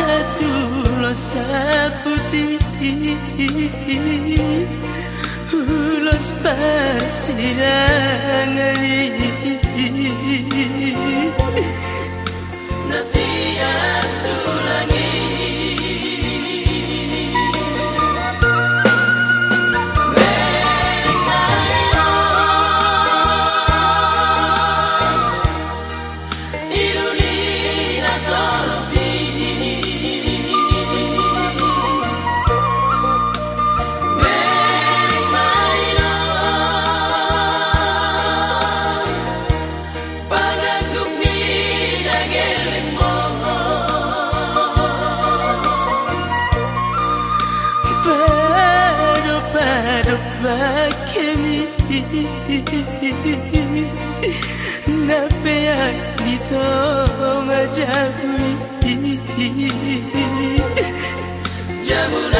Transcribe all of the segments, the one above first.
satu losa putih спасенный. Nasiyan tulangi bakeni napea litoma jamu jamula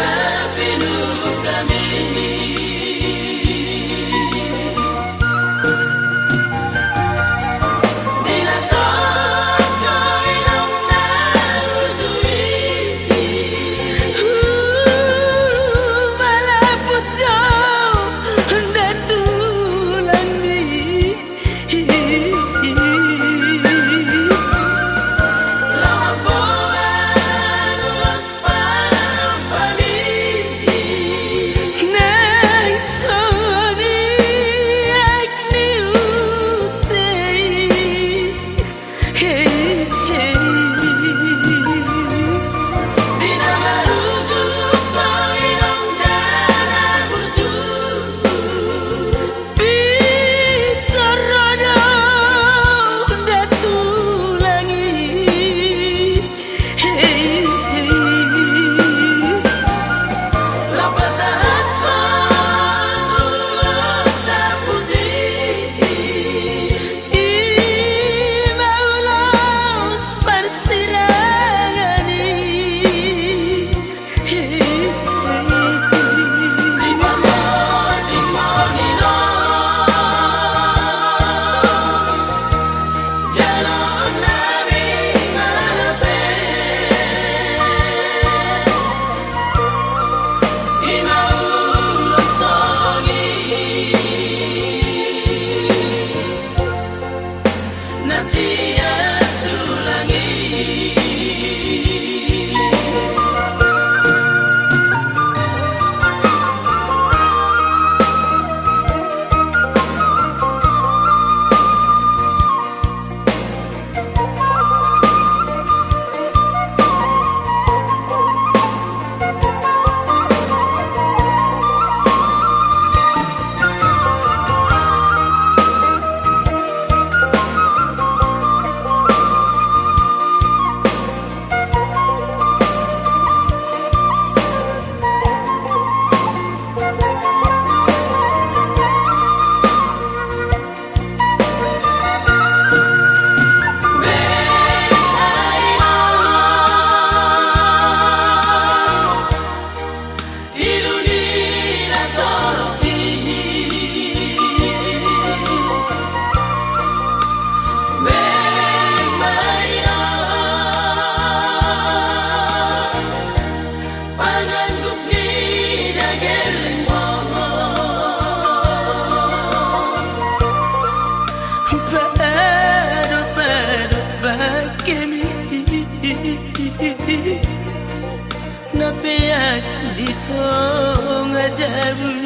ever